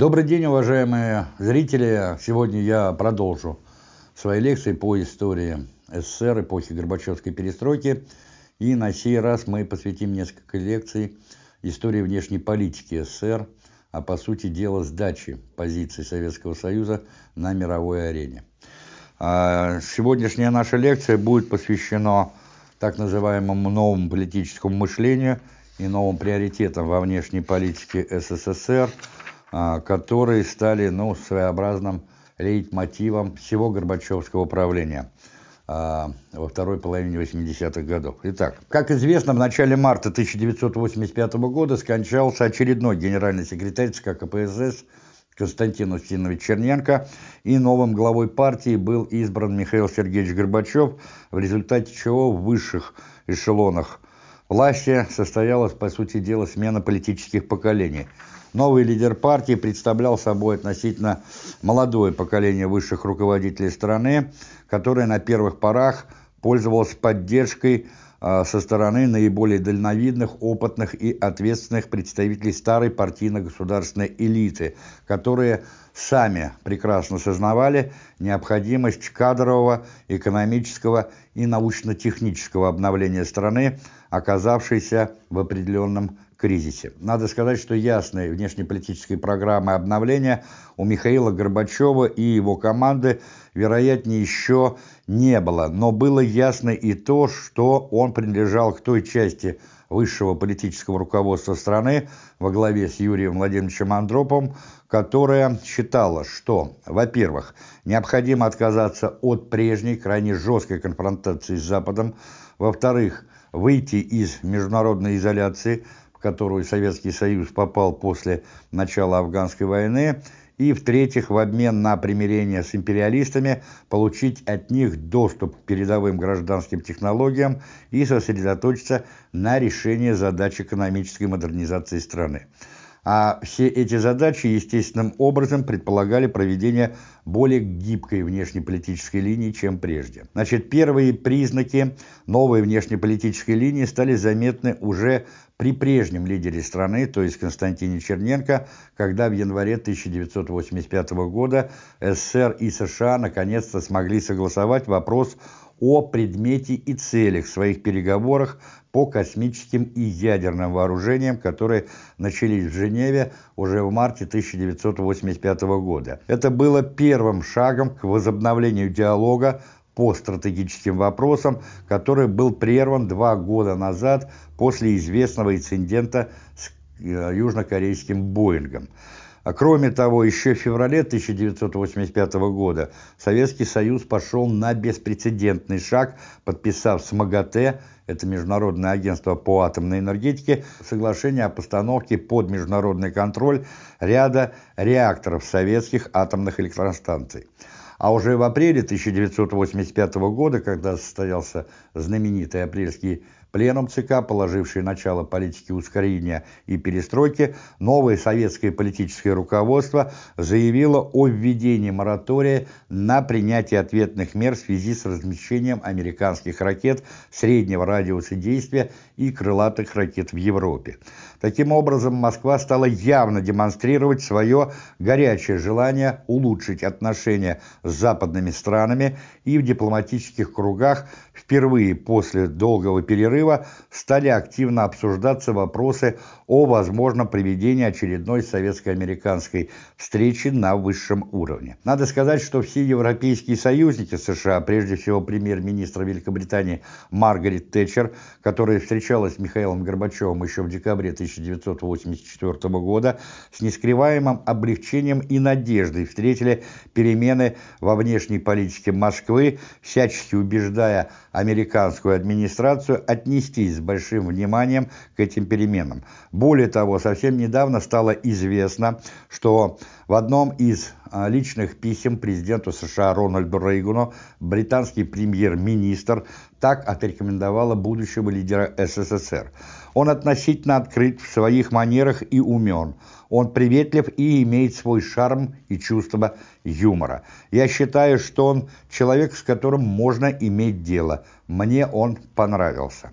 Добрый день, уважаемые зрители! Сегодня я продолжу свои лекции по истории СССР, эпохи Горбачевской перестройки. И на сей раз мы посвятим несколько лекций истории внешней политики СССР, а по сути дела сдачи позиций Советского Союза на мировой арене. А сегодняшняя наша лекция будет посвящена так называемому новому политическому мышлению и новым приоритетам во внешней политике СССР – которые стали ну, своеобразным лейтмотивом всего Горбачевского правления а, во второй половине 80-х годов. Итак, как известно, в начале марта 1985 года скончался очередной генеральный секретарь ЦК КПСС Константин Устинович Черненко, и новым главой партии был избран Михаил Сергеевич Горбачев, в результате чего в высших эшелонах власти состоялась, по сути дела, смена политических поколений – Новый лидер партии представлял собой относительно молодое поколение высших руководителей страны, которое на первых порах пользовалось поддержкой а, со стороны наиболее дальновидных, опытных и ответственных представителей старой партийно-государственной элиты, которые сами прекрасно сознавали необходимость кадрового, экономического и научно-технического обновления страны, оказавшейся в определенном кризисе. Надо сказать, что ясной внешнеполитической программы обновления у Михаила Горбачева и его команды, вероятнее, еще не было. Но было ясно и то, что он принадлежал к той части высшего политического руководства страны во главе с Юрием Владимировичем Андроповым, которая считала, что, во-первых, необходимо отказаться от прежней крайне жесткой конфронтации с Западом, во-вторых, выйти из международной изоляции – которую Советский Союз попал после начала афганской войны, и, в-третьих, в обмен на примирение с империалистами, получить от них доступ к передовым гражданским технологиям и сосредоточиться на решении задач экономической модернизации страны. А все эти задачи естественным образом предполагали проведение более гибкой внешнеполитической линии, чем прежде. Значит, первые признаки новой внешнеполитической линии стали заметны уже при прежнем лидере страны, то есть Константине Черненко, когда в январе 1985 года СССР и США наконец-то смогли согласовать вопрос о предмете и целях своих переговорах по космическим и ядерным вооружениям, которые начались в Женеве уже в марте 1985 года. Это было первым шагом к возобновлению диалога по стратегическим вопросам, который был прерван два года назад после известного инцидента с э, южнокорейским Боингом. А кроме того, еще в феврале 1985 года Советский Союз пошел на беспрецедентный шаг, подписав с МАГАТЭ, это Международное агентство по атомной энергетике, соглашение о постановке под международный контроль ряда реакторов советских атомных электростанций. А уже в апреле 1985 года, когда состоялся знаменитый апрельский Пленум ЦК, положивший начало политике ускорения и перестройки, новое советское политическое руководство заявило о введении моратория на принятие ответных мер в связи с размещением американских ракет среднего радиуса действия и крылатых ракет в Европе. Таким образом, Москва стала явно демонстрировать свое горячее желание улучшить отношения с западными странами и в дипломатических кругах впервые после долгого перерыва стали активно обсуждаться вопросы о возможном проведении очередной советско-американской встречи на высшем уровне. Надо сказать, что все европейские союзники США, прежде всего премьер-министр Великобритании Маргарет Тэтчер, которая встречалась с Михаилом Горбачевым еще в декабре 1984 года, с нескрываемым облегчением и надеждой встретили перемены во внешней политике Москвы, всячески убеждая американскую администрацию отнестись с большим вниманием к этим переменам. Более того, совсем недавно стало известно, что в одном из а, личных писем президенту США Рональду Рейгану британский премьер-министр так отрекомендовала будущего лидера СССР. Он относительно открыт в своих манерах и умен. Он приветлив и имеет свой шарм и чувство юмора. Я считаю, что он человек, с которым можно иметь дело. Мне он понравился.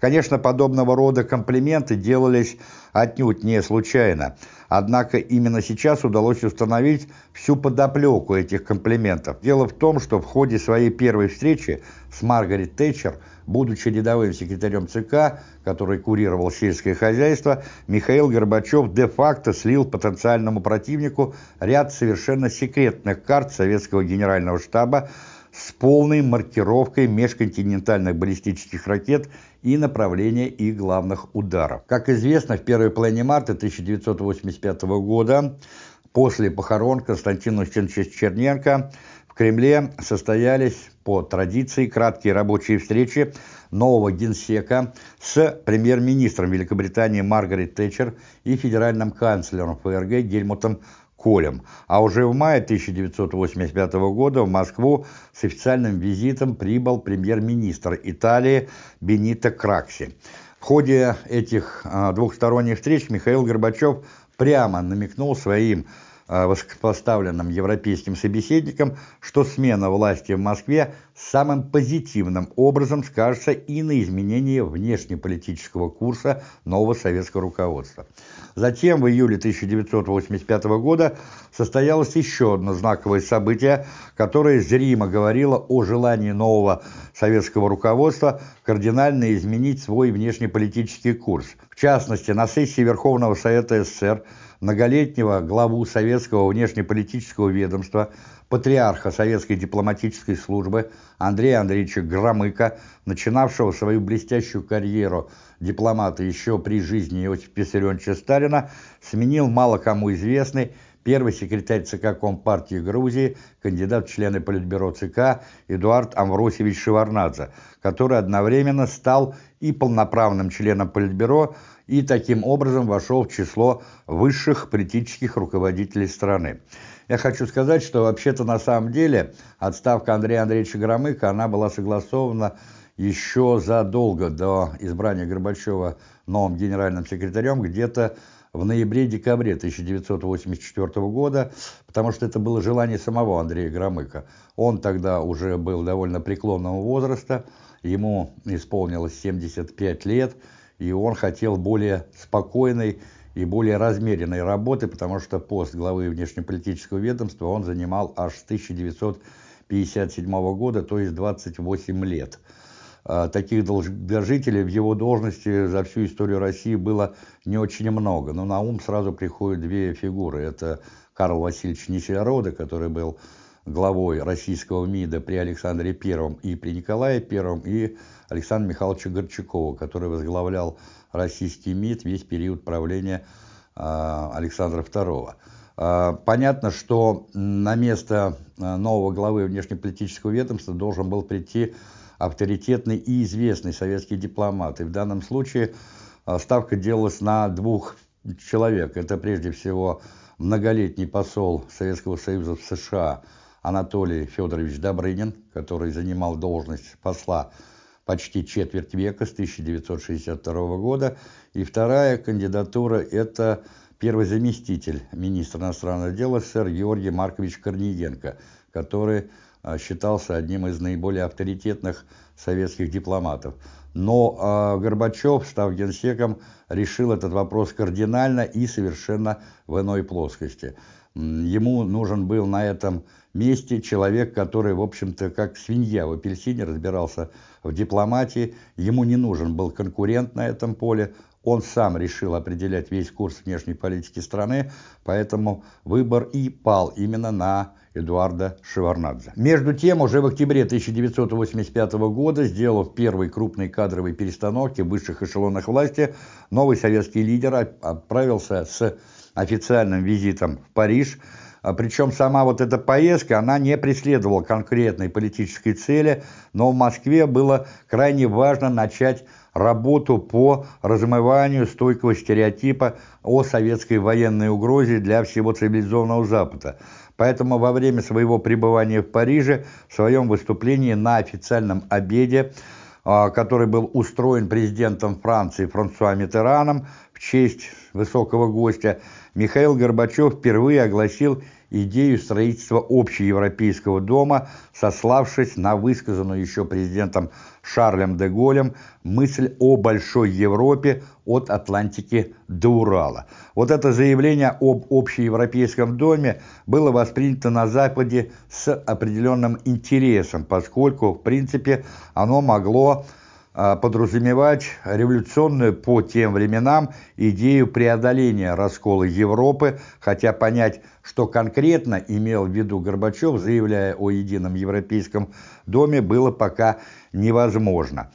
Конечно, подобного рода комплименты делались отнюдь не случайно. Однако именно сейчас удалось установить всю подоплеку этих комплиментов. Дело в том, что в ходе своей первой встречи с Маргарет Тэтчер, будучи рядовым секретарем ЦК, который курировал сельское хозяйство, Михаил Горбачев де-факто слил потенциальному противнику ряд совершенно секретных карт советского генерального штаба, с полной маркировкой межконтинентальных баллистических ракет и направления их главных ударов. Как известно, в первой половине марта 1985 года, после похорон Константина Черненко, Кремле состоялись по традиции краткие рабочие встречи нового генсека с премьер-министром Великобритании Маргарет Тэтчер и федеральным канцлером ФРГ Гельмутом Колем. А уже в мае 1985 года в Москву с официальным визитом прибыл премьер-министр Италии Бенито Кракси. В ходе этих а, двухсторонних встреч Михаил Горбачев прямо намекнул своим высокопоставленным европейским собеседникам, что смена власти в Москве самым позитивным образом скажется и на изменении внешнеполитического курса нового советского руководства. Затем в июле 1985 года состоялось еще одно знаковое событие, которое зримо говорило о желании нового советского руководства кардинально изменить свой внешнеполитический курс. В частности, на сессии Верховного Совета СССР многолетнего главу советского внешнеполитического ведомства, патриарха советской дипломатической службы Андрея Андреевича Громыка, начинавшего свою блестящую карьеру дипломата еще при жизни Иосифа Виссарионовича Сталина, сменил мало кому известный первый секретарь ЦК Компартии Грузии, кандидат в члены Политбюро ЦК Эдуард Амвросевич Шеварнадзе, который одновременно стал и полноправным членом Политбюро, и таким образом вошел в число высших политических руководителей страны. Я хочу сказать, что вообще-то на самом деле отставка Андрея Андреевича Громыка, она была согласована еще задолго до избрания Горбачева новым генеральным секретарем, где-то в ноябре-декабре 1984 года, потому что это было желание самого Андрея Громыка. Он тогда уже был довольно преклонного возраста, ему исполнилось 75 лет, и он хотел более спокойной и более размеренной работы, потому что пост главы внешнеполитического ведомства он занимал аж с 1957 года, то есть 28 лет. А, таких долгожителей в его должности за всю историю России было не очень много, но на ум сразу приходят две фигуры. Это Карл Васильевич Несельрода, который был главой российского МИДа при Александре I и при Николае I, и Александра Михайловича Горчакова, который возглавлял российский МИД весь период правления э, Александра II. Э, понятно, что на место а, нового главы внешнеполитического ведомства должен был прийти авторитетный и известный советский дипломат. И в данном случае ставка делалась на двух человек. Это прежде всего многолетний посол Советского Союза в США Анатолий Федорович Добрынин, который занимал должность посла почти четверть века, с 1962 года. И вторая кандидатура – это первый заместитель министра иностранных дел СССР Георгий Маркович Корниенко, который а, считался одним из наиболее авторитетных советских дипломатов. Но э, Горбачев, став генсеком, решил этот вопрос кардинально и совершенно в иной плоскости. Ему нужен был на этом месте человек, который, в общем-то, как свинья в апельсине разбирался в дипломатии, ему не нужен был конкурент на этом поле, он сам решил определять весь курс внешней политики страны, поэтому выбор и пал именно на Эдуарда Шеварнадзе. Между тем, уже в октябре 1985 года, сделав первый крупный кадровый перестановки в высших эшелонах власти, новый советский лидер отправился с официальным визитом в Париж, а причем сама вот эта поездка, она не преследовала конкретной политической цели, но в Москве было крайне важно начать работу по размыванию стойкого стереотипа о советской военной угрозе для всего цивилизованного Запада. Поэтому во время своего пребывания в Париже, в своем выступлении на официальном обеде, а, который был устроен президентом Франции Франсуа Митераном в честь высокого гостя, Михаил Горбачев впервые огласил идею строительства общеевропейского дома, сославшись на высказанную еще президентом Шарлем де Голлем мысль о большой Европе от Атлантики до Урала. Вот это заявление об общеевропейском доме было воспринято на Западе с определенным интересом, поскольку, в принципе, оно могло подразумевать революционную по тем временам идею преодоления раскола Европы, хотя понять, что конкретно имел в виду Горбачев, заявляя о едином европейском доме, было пока невозможно.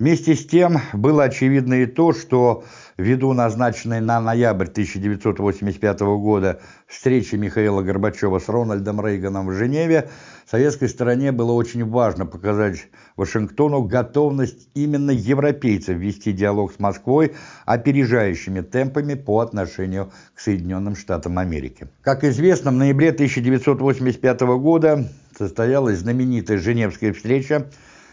Вместе с тем было очевидно и то, что ввиду назначенной на ноябрь 1985 года встречи Михаила Горбачева с Рональдом Рейганом в Женеве, советской стороне было очень важно показать Вашингтону готовность именно европейцев вести диалог с Москвой опережающими темпами по отношению к Соединенным Штатам Америки. Как известно, в ноябре 1985 года состоялась знаменитая Женевская встреча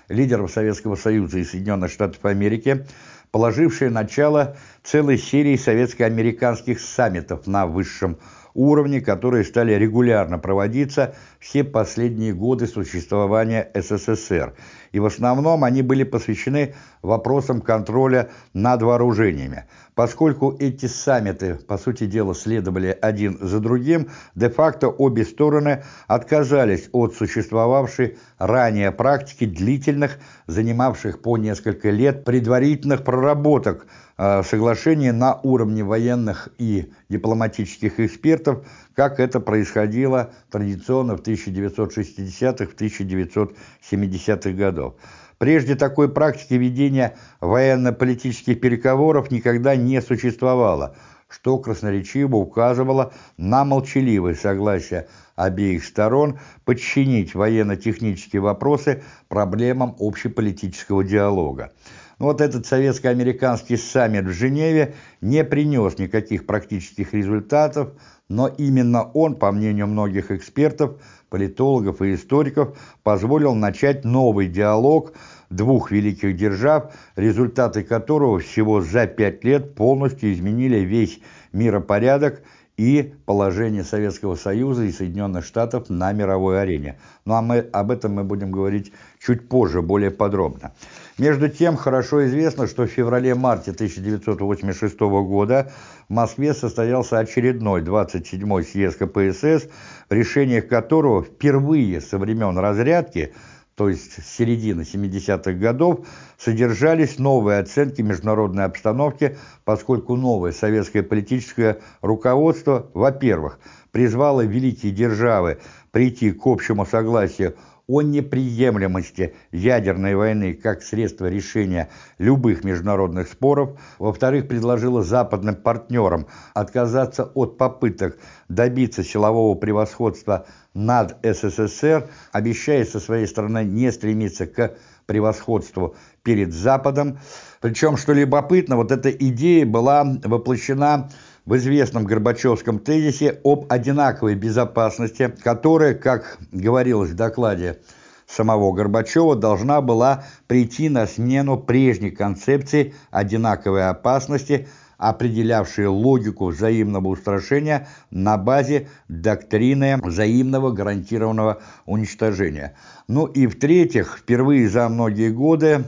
лидеров Советского Союза и Соединенных Штатов Америки, положившая начало целой серии советско-американских саммитов на высшем уровне, которые стали регулярно проводиться все последние годы существования СССР. И в основном они были посвящены вопросам контроля над вооружениями. Поскольку эти саммиты, по сути дела, следовали один за другим, де-факто обе стороны отказались от существовавшей ранее практики длительных, занимавших по несколько лет предварительных проработок э, соглашений на уровне военных и дипломатических экспертов, как это происходило традиционно в 1960-1970-х годах. Прежде такой практики ведения военно-политических переговоров никогда не существовало, что красноречиво указывало на молчаливое согласие обеих сторон подчинить военно-технические вопросы проблемам общеполитического диалога. Вот этот советско-американский саммит в Женеве не принес никаких практических результатов, но именно он, по мнению многих экспертов, политологов и историков позволил начать новый диалог двух великих держав, результаты которого всего за пять лет полностью изменили весь миропорядок и положение Советского Союза и Соединенных Штатов на мировой арене. Ну а мы об этом мы будем говорить чуть позже, более подробно. Между тем, хорошо известно, что в феврале-марте 1986 года в Москве состоялся очередной 27-й съезд КПСС, в решениях которого впервые со времен разрядки то есть с середины 70-х годов, содержались новые оценки международной обстановки, поскольку новое советское политическое руководство, во-первых, призвало великие державы прийти к общему согласию о неприемлемости ядерной войны как средство решения любых международных споров, во-вторых, предложила западным партнерам отказаться от попыток добиться силового превосходства над СССР, обещая со своей стороны не стремиться к превосходству перед Западом. Причем, что любопытно, вот эта идея была воплощена в известном Горбачевском тезисе об одинаковой безопасности, которая, как говорилось в докладе самого Горбачева, должна была прийти на смену прежней концепции одинаковой опасности, определявшей логику взаимного устрашения на базе доктрины взаимного гарантированного уничтожения. Ну и в-третьих, впервые за многие годы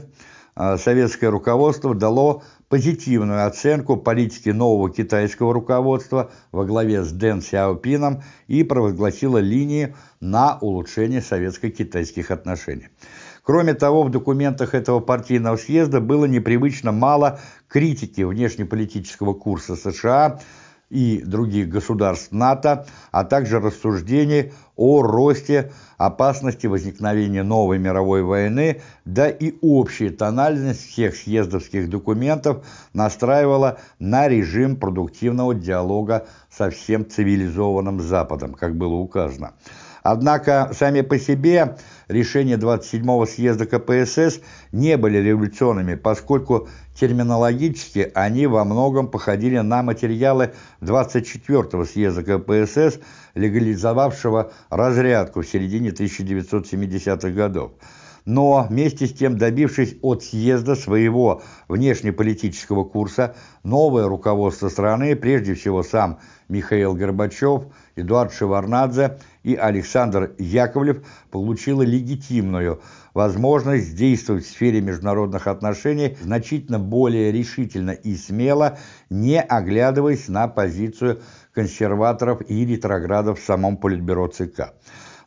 а, советское руководство дало позитивную оценку политики нового китайского руководства во главе с Дэн Сяопином и провозгласила линии на улучшение советско-китайских отношений. Кроме того, в документах этого партийного съезда было непривычно мало критики внешнеполитического курса США и других государств НАТО, а также рассуждений о росте опасности возникновения новой мировой войны, да и общая тональность всех съездовских документов настраивала на режим продуктивного диалога со всем цивилизованным Западом, как было указано. Однако сами по себе решения 27-го съезда КПСС не были революционными, поскольку терминологически они во многом походили на материалы 24-го съезда КПСС, легализовавшего разрядку в середине 1970-х годов. но вместе с тем добившись от съезда своего внешнеполитического курса, новое руководство страны, прежде всего сам Михаил Горбачев, Эдуард Шеварнадзе и Александр Яковлев получило легитимную возможность действовать в сфере международных отношений значительно более решительно и смело, не оглядываясь на позицию консерваторов и ретроградов в самом Политбюро ЦК.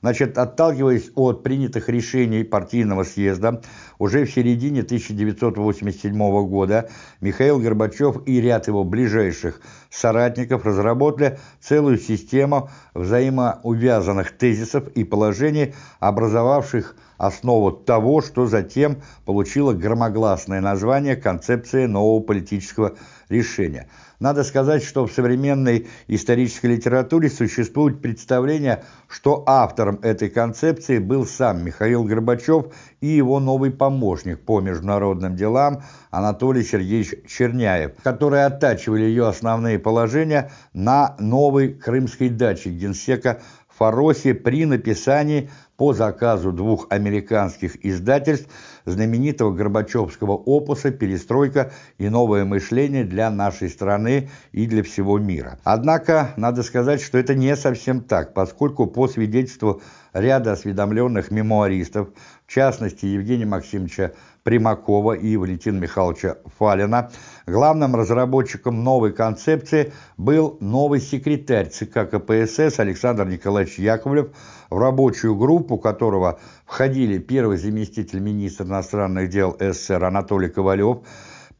Значит, отталкиваясь от принятых решений партийного съезда, уже в середине 1987 года Михаил Горбачев и ряд его ближайших соратников разработали целую систему взаимоувязанных тезисов и положений, образовавших основу того, что затем получило громогласное название концепции нового политического решения – надо сказать, что в современной исторической литературе существует представление, что автором этой концепции был сам Михаил Горбачев и его новый помощник по международным делам Анатолий Сергеевич Черняев, которые оттачивали ее основные положения на новой крымской даче генсека Фаросе при написании по заказу двух американских издательств знаменитого Горбачевского опуса «Перестройка и новое мышление для нашей страны и для всего мира». Однако, надо сказать, что это не совсем так, поскольку по свидетельству ряда осведомленных мемуаристов, в частности Евгения Максимовича Примакова и Валентина Михайловича Фалина, главным разработчиком новой концепции был новый секретарь ЦК КПСС Александр Николаевич Яковлев, в рабочую группу которого входили первый заместитель министра иностранных дел СССР Анатолий Ковалев,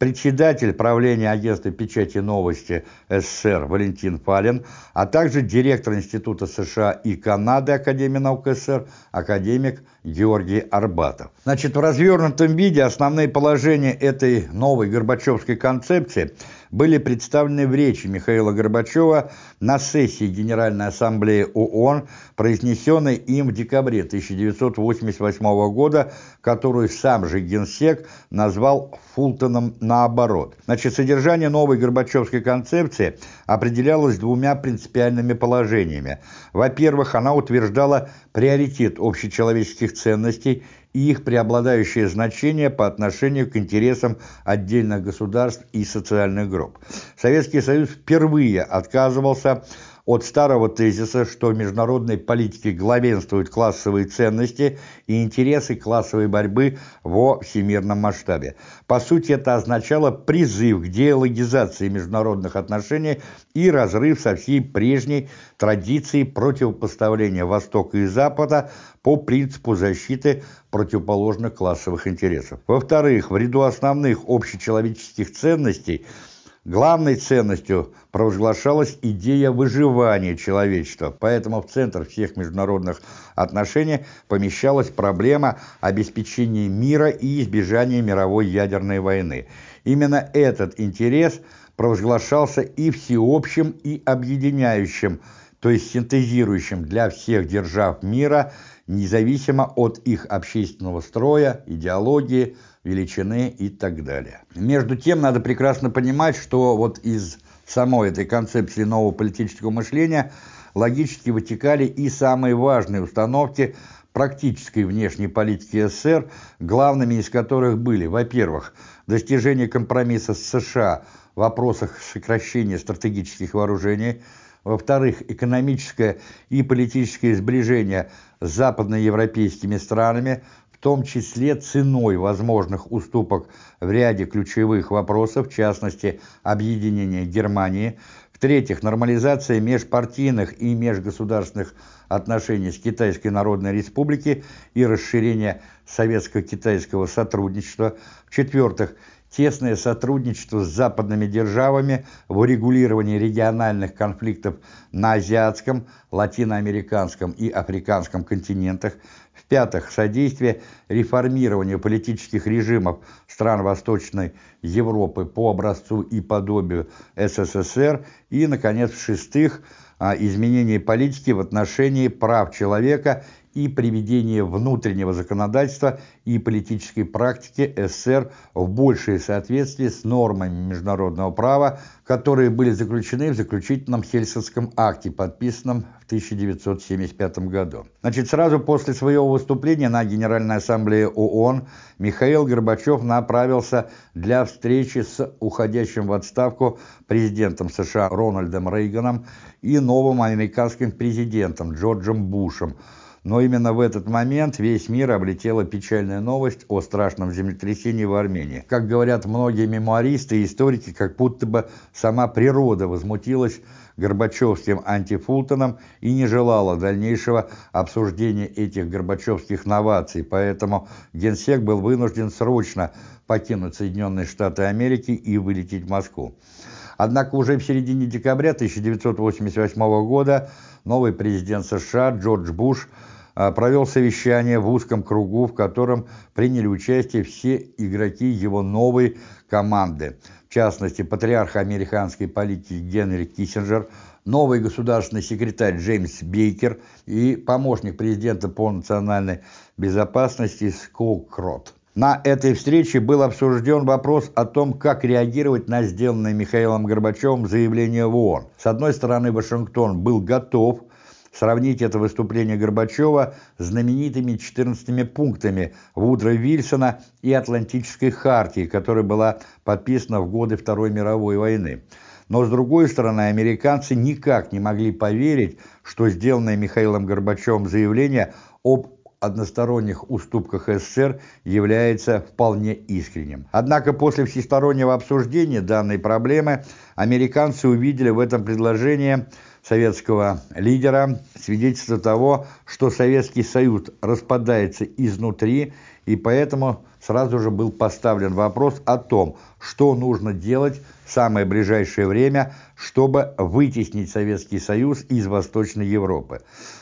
председатель правления агентства печати новости СССР Валентин Фалин, а также директор Института США и Канады Академии наук СССР академик Георгий Арбатов. Значит, в развернутом виде основные положения этой новой Горбачевской концепции были представлены в речи Михаила Горбачева на сессии Генеральной Ассамблеи ООН, произнесенной им в декабре 1988 года, которую сам же Генсек назвал Фултоном наоборот. Значит, содержание новой Горбачевской концепции определялось двумя принципиальными положениями. Во-первых, она утверждала приоритет общечеловеческих ценностей и их преобладающее значение по отношению к интересам отдельных государств и социальных групп. Советский Союз впервые отказывался от старого тезиса, что в международной политике главенствуют классовые ценности и интересы классовой борьбы во всемирном масштабе. По сути, это означало призыв к диалогизации международных отношений и разрыв со всей прежней традицией противопоставления Востока и Запада по принципу защиты противоположных классовых интересов. Во-вторых, в ряду основных общечеловеческих ценностей – Главной ценностью провозглашалась идея выживания человечества, поэтому в центр всех международных отношений помещалась проблема обеспечения мира и избежания мировой ядерной войны. Именно этот интерес провозглашался и всеобщим, и объединяющим, то есть синтезирующим для всех держав мира, независимо от их общественного строя, идеологии, величины и так далее. Между тем, надо прекрасно понимать, что вот из самой этой концепции нового политического мышления логически вытекали и самые важные установки практической внешней политики СССР, главными из которых были, во-первых, достижение компромисса с США в вопросах сокращения стратегических вооружений, во-вторых, экономическое и политическое сближение с западноевропейскими странами, том числе ценой возможных уступок в ряде ключевых вопросов, в частности, объединения Германии, в-третьих, нормализация межпартийных и межгосударственных отношений с Китайской Народной Республикой и расширение советско-китайского сотрудничества, в-четвертых, тесное сотрудничество с западными державами в урегулировании региональных конфликтов на азиатском, латиноамериканском и африканском континентах, в-пятых, содействие реформированию политических режимов стран Восточной Европы по образцу и подобию СССР и, наконец, в-шестых, а, изменение политики в отношении прав человека и приведение внутреннего законодательства и политической практики СССР в большее соответствие с нормами международного права, которые были заключены в заключительном Хельсинском акте, подписанном в 1975 году. Значит, сразу после своего выступления на Генеральной Ассамблее ООН Михаил Горбачев направился для встречи с уходящим в отставку президентом США Рональдом Рейганом и новым американским президентом Джорджем Бушем, но именно в этот момент весь мир облетела печальная новость о страшном землетрясении в Армении. Как говорят многие мемуаристы и историки, как будто бы сама природа возмутилась Горбачевским антифултоном и не желала дальнейшего обсуждения этих горбачевских новаций, поэтому Генсек был вынужден срочно покинуть Соединенные Штаты Америки и вылететь в Москву. Однако уже в середине декабря 1988 года новый президент США Джордж Буш провел совещание в узком кругу, в котором приняли участие все игроки его новой команды. В частности, патриарх американской политики Генри Киссинджер, новый государственный секретарь Джеймс Бейкер и помощник президента по национальной безопасности Скоукрот. На этой встрече был обсужден вопрос о том, как реагировать на сделанное Михаилом Горбачевым заявление в ООН. С одной стороны, Вашингтон был готов Сравнить это выступление Горбачева с знаменитыми 14 пунктами Вудро Вильсона и Атлантической хартии, которая была подписана в годы Второй мировой войны. Но, с другой стороны, американцы никак не могли поверить, что сделанное Михаилом Горбачевым заявление об односторонних уступках СССР является вполне искренним. Однако после всестороннего обсуждения данной проблемы американцы увидели в этом предложении советского лидера свидетельство того, что Советский Союз распадается изнутри, и поэтому сразу же был поставлен вопрос о том, что нужно делать самое ближайшее время, чтобы вытеснить Советский Союз из Восточной Европы.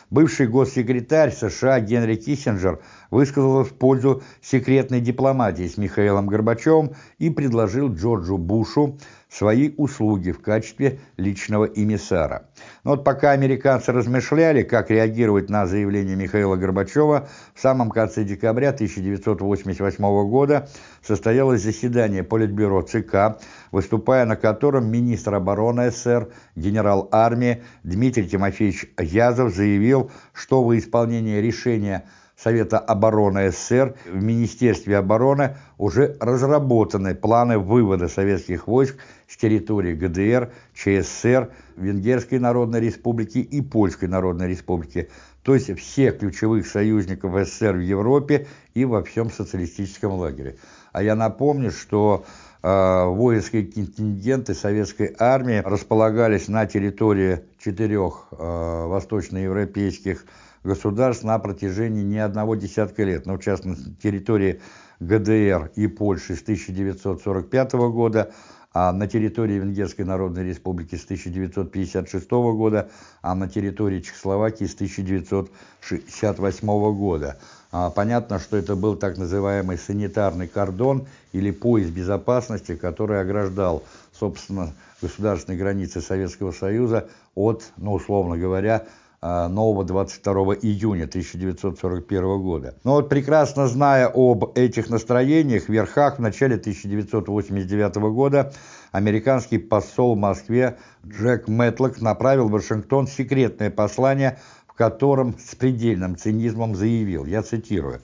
Бывший госсекретарь США Генри Киссинджер высказался в пользу секретной дипломатии с Михаилом Горбачевым и предложил Джорджу Бушу свои услуги в качестве личного эмиссара. Но вот пока американцы размышляли, как реагировать на заявление Михаила Горбачева, в самом конце декабря 1988 года состоялось заседание Политбюро ЦК, выступая на котором министр обороны СССР, генерал армии Дмитрий Тимофеевич Язов заявил, что в исполнении решения Совета обороны СССР в Министерстве обороны уже разработаны планы вывода советских войск с территории ГДР, ЧССР, Венгерской Народной Республики и Польской Народной Республики, то есть всех ключевых союзников СССР в Европе и во всем социалистическом лагере. А я напомню, что воинские контингенты советской армии располагались на территории четырех э, восточноевропейских государств на протяжении не одного десятка лет, но в частности территории ГДР и Польши с 1945 года, а на территории Венгерской Народной Республики с 1956 года, а на территории Чехословакии с 1968 года. А, понятно, что это был так называемый санитарный кордон или пояс безопасности, который ограждал, собственно, государственные границы Советского Союза от, ну, условно говоря, а, нового 22 июня 1941 года. Но вот прекрасно зная об этих настроениях, в верхах в начале 1989 года американский посол в Москве Джек Мэтлок направил в Вашингтон секретное послание, в котором с предельным цинизмом заявил, я цитирую,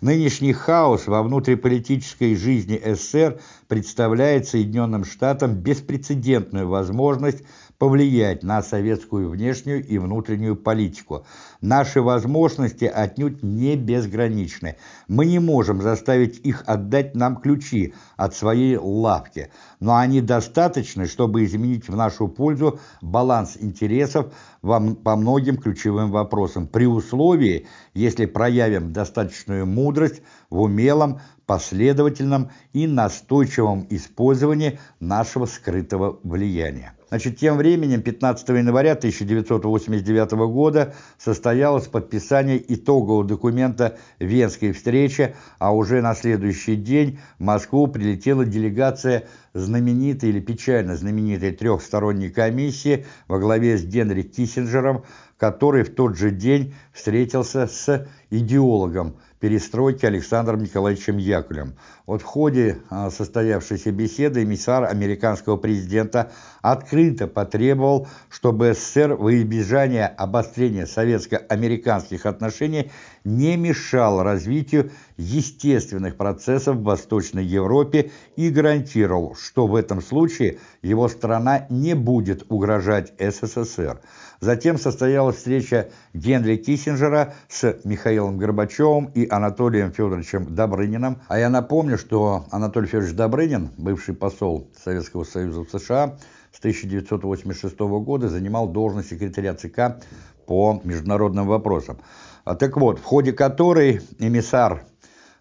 Нынешний хаос во внутриполитической жизни СССР представляет Соединенным Штатам беспрецедентную возможность повлиять на советскую внешнюю и внутреннюю политику. Наши возможности отнюдь не безграничны. Мы не можем заставить их отдать нам ключи от своей лавки, но они достаточны, чтобы изменить в нашу пользу баланс интересов по многим ключевым вопросам, при условии, если проявим достаточную мудрость в умелом, последовательном и настойчивом использовании нашего скрытого влияния. Значит, тем временем 15 января 1989 года состоялось подписание итогового документа Венской встречи, а уже на следующий день в Москву прилетела делегация знаменитой или печально знаменитой трехсторонней комиссии во главе с Генри Киссинджером, который в тот же день встретился с идеологом перестройки Александром Николаевичем Яковлем. Вот в ходе а, состоявшейся беседы эмиссар американского президента открыто потребовал, чтобы СССР во избежание обострения советско-американских отношений не мешал развитию естественных процессов в Восточной Европе и гарантировал, что в этом случае его страна не будет угрожать СССР. Затем состоялась встреча Генри Киссинджера с Михаилом Горбачевым и Анатолием Федоровичем Добрыниным. А я напомню, что Анатолий Федорович Добрынин, бывший посол Советского Союза в США, с 1986 года занимал должность секретаря ЦК по международным вопросам. А так вот, в ходе которой эмиссар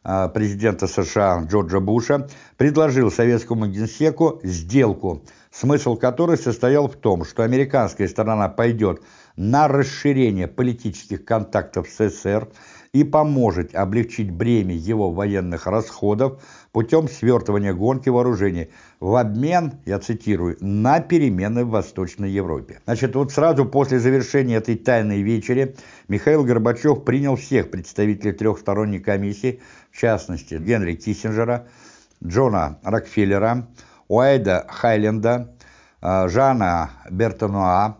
а, президента США Джорджа Буша предложил советскому генсеку сделку – смысл которой состоял в том, что американская сторона пойдет на расширение политических контактов с СССР и поможет облегчить бремя его военных расходов путем свертывания гонки вооружений в обмен, я цитирую, на перемены в Восточной Европе. Значит, вот сразу после завершения этой тайной вечери Михаил Горбачев принял всех представителей трехсторонней комиссии, в частности Генри Киссинджера, Джона Рокфеллера, Уайда Хайленда, а, Жана Бертонуа,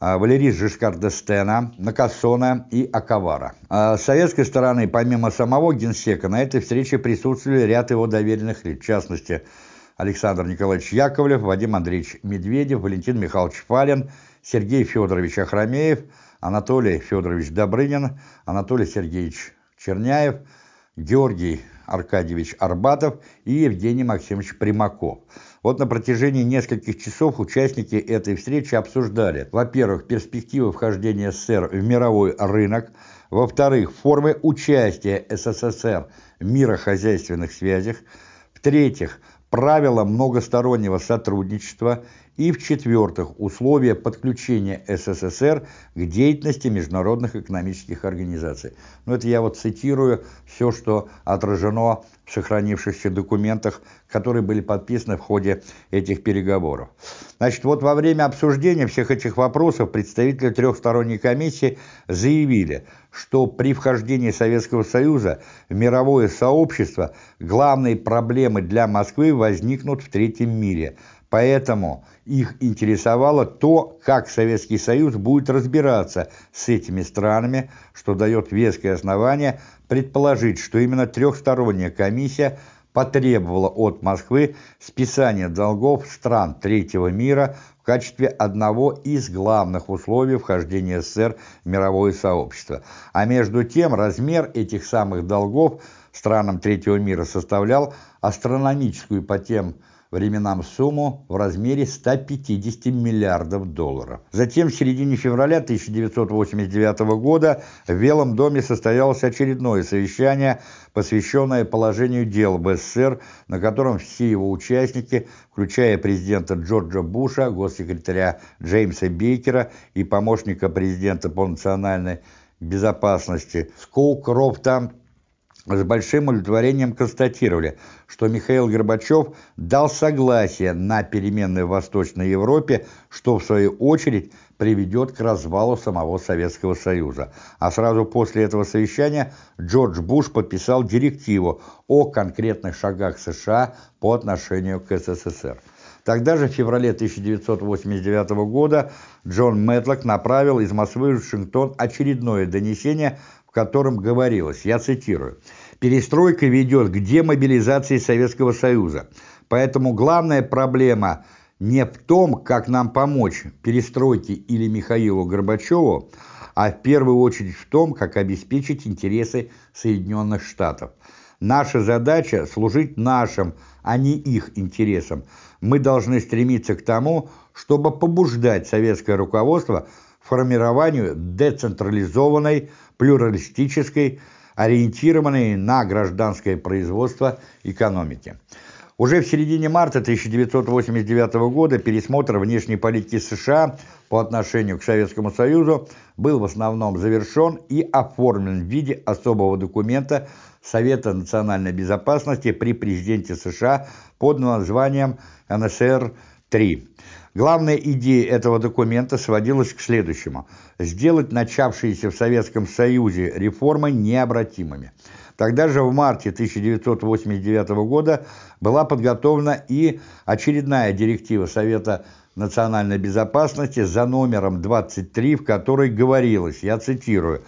Валерий Жишкар д'Естена, Накассона и Акавара. А, с советской стороны, помимо самого генсека, на этой встрече присутствовали ряд его доверенных лиц, в частности, Александр Николаевич Яковлев, Вадим Андреевич Медведев, Валентин Михайлович Фалин, Сергей Федорович Ахрамеев, Анатолий Федорович Добрынин, Анатолий Сергеевич Черняев, Георгий Аркадьевич Арбатов и Евгений Максимович Примаков. Вот на протяжении нескольких часов участники этой встречи обсуждали, во-первых, перспективы вхождения СССР в мировой рынок, во-вторых, формы участия СССР в мирохозяйственных связях, в-третьих, правила многостороннего сотрудничества и, в-четвертых, условия подключения СССР к деятельности международных экономических организаций. Ну, это я вот цитирую все, что отражено в сохранившихся документах, которые были подписаны в ходе этих переговоров. Значит, вот во время обсуждения всех этих вопросов представители трехсторонней комиссии заявили, что при вхождении Советского Союза в мировое сообщество главные проблемы для Москвы возникнут в третьем мире – Поэтому их интересовало то, как Советский Союз будет разбираться с этими странами, что дает веское основание предположить, что именно трехсторонняя комиссия потребовала от Москвы списания долгов стран третьего мира в качестве одного из главных условий вхождения СССР в мировое сообщество. А между тем размер этих самых долгов странам третьего мира составлял астрономическую по тем временам сумму в размере 150 миллиардов долларов. Затем в середине февраля 1989 года в Белом доме состоялось очередное совещание, посвященное положению дел в СССР, на котором все его участники, включая президента Джорджа Буша, госсекретаря Джеймса Бейкера и помощника президента по национальной безопасности Скоукрофта, с большим удовлетворением констатировали, что Михаил Горбачев дал согласие на перемены в Восточной Европе, что в свою очередь приведет к развалу самого Советского Союза. А сразу после этого совещания Джордж Буш подписал директиву о конкретных шагах США по отношению к СССР. Тогда же, в феврале 1989 года, Джон Мэтлок направил из Москвы в Вашингтон очередное донесение котором говорилось, я цитирую, «Перестройка ведет к демобилизации Советского Союза, поэтому главная проблема не в том, как нам помочь перестройке или Михаилу Горбачеву, а в первую очередь в том, как обеспечить интересы Соединенных Штатов. Наша задача – служить нашим, а не их интересам. Мы должны стремиться к тому, чтобы побуждать советское руководство формированию децентрализованной, плюралистической, ориентированной на гражданское производство экономики. Уже в середине марта 1989 года пересмотр внешней политики США по отношению к Советскому Союзу был в основном завершен и оформлен в виде особого документа Совета национальной безопасности при президенте США под названием НСР-3. Главная идея этого документа сводилась к следующему – сделать начавшиеся в Советском Союзе реформы необратимыми. Тогда же в марте 1989 года была подготовлена и очередная директива Совета национальной безопасности за номером 23, в которой говорилось, я цитирую,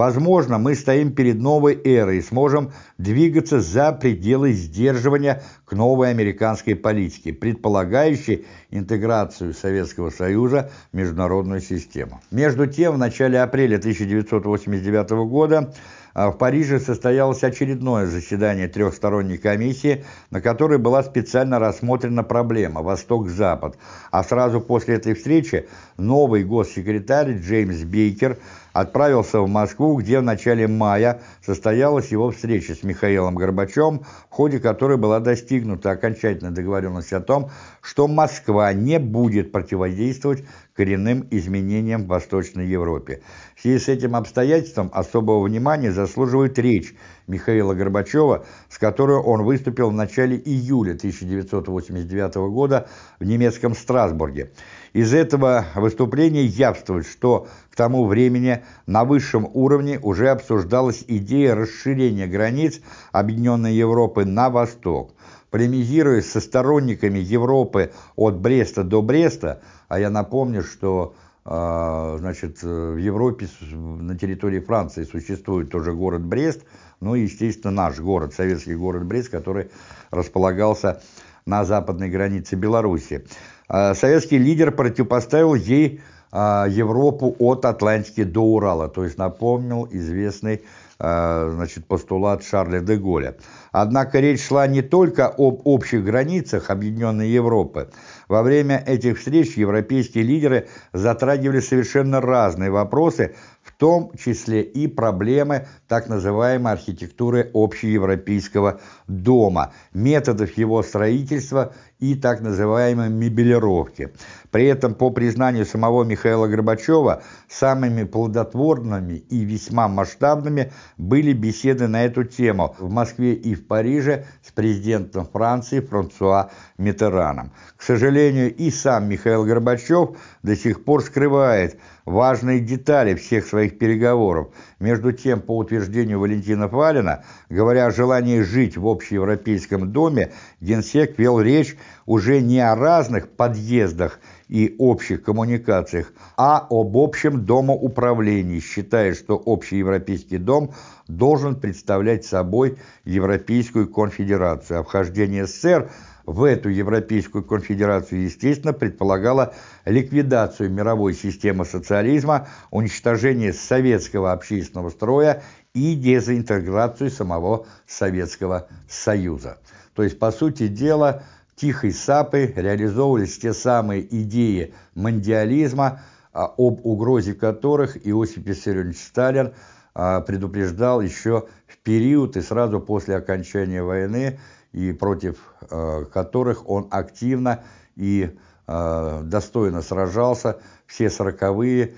Возможно, мы стоим перед новой эрой и сможем двигаться за пределы сдерживания к новой американской политике, предполагающей интеграцию Советского Союза в международную систему. Между тем, в начале апреля 1989 года в Париже состоялось очередное заседание трехсторонней комиссии, на которой была специально рассмотрена проблема «Восток-Запад», а сразу после этой встречи новый госсекретарь Джеймс Бейкер отправился в Москву, где в начале мая состоялась его встреча с Михаилом Горбачевым, в ходе которой была достигнута окончательная договоренность о том, что Москва не будет противодействовать коренным изменениям в Восточной Европе. В связи с этим обстоятельством особого внимания заслуживает речь Михаила Горбачева, с которой он выступил в начале июля 1989 года в немецком Страсбурге. Из этого выступления явствует, что к тому времени на высшем уровне уже обсуждалась идея расширения границ Объединенной Европы на восток. Полемизируя со сторонниками Европы от Бреста до Бреста, а я напомню, что а, значит, в Европе на территории Франции существует тоже город Брест, ну и, естественно, наш город, советский город Брест, который располагался на западной границе Беларуси. А, советский лидер противопоставил ей Европу от Атлантики до Урала, то есть напомнил известный значит, постулат Шарля де Голля. Однако речь шла не только об общих границах Объединенной Европы. Во время этих встреч европейские лидеры затрагивали совершенно разные вопросы, в том числе и проблемы так называемой архитектуры общеевропейского дома, методов его строительства и так называемой мебелировки. При этом, по признанию самого Михаила Горбачева, самыми плодотворными и весьма масштабными были беседы на эту тему в Москве и в Париже с президентом Франции Франсуа Митераном. К сожалению, и сам Михаил Горбачев до сих пор скрывает важные детали всех своих переговоров. Между тем, по утверждению Валентина Фалина, говоря о желании жить в общеевропейском доме, Генсек вел речь уже не о разных подъездах и общих коммуникациях, а об общем домоуправлении, считая, что общий европейский дом должен представлять собой Европейскую конфедерацию. Вхождение СССР в эту Европейскую конфедерацию, естественно, предполагало ликвидацию мировой системы социализма, уничтожение советского общественного строя и дезинтеграцию самого Советского Союза. То есть, по сути дела, тихой сапой реализовывались те самые идеи мандиализма, а, об угрозе которых Иосиф Виссарионович Сталин а, предупреждал еще в период и сразу после окончания войны, и против а, которых он активно и достойно сражался все сороковые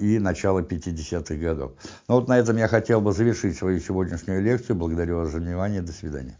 и начало 50-х годов. Ну вот на этом я хотел бы завершить свою сегодняшнюю лекцию. Благодарю вас за внимание. До свидания.